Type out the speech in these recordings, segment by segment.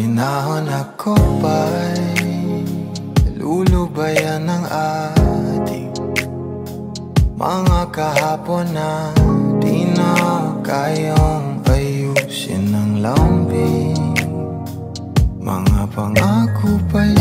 Hinahon ako ba'y. Lulubayan ng ating Mga kahapon na Di na kayong ayusin ng lambing. Mga pangako pa'y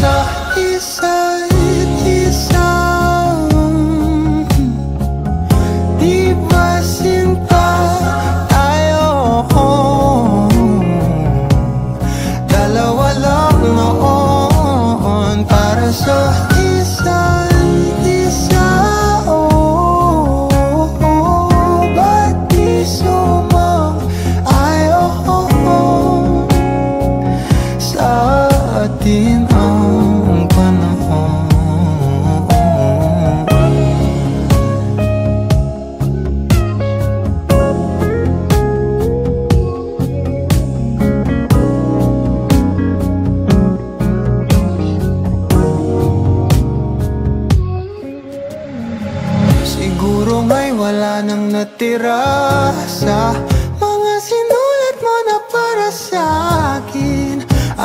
so, he's so atin ang panahon. Siguro may wala nang natira sa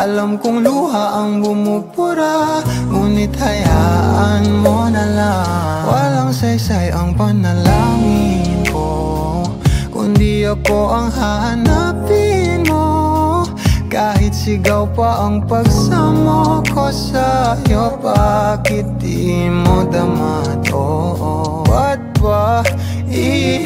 Alam kong luha ang bumupura Ngunit hayaan mo na lang Walang saysay ang panalangin ko Kundi ako ang hahanapin mo kahit sigaw pa ang pagsamo ko sa'yo Bakit di mo dama to? Ba't ba i-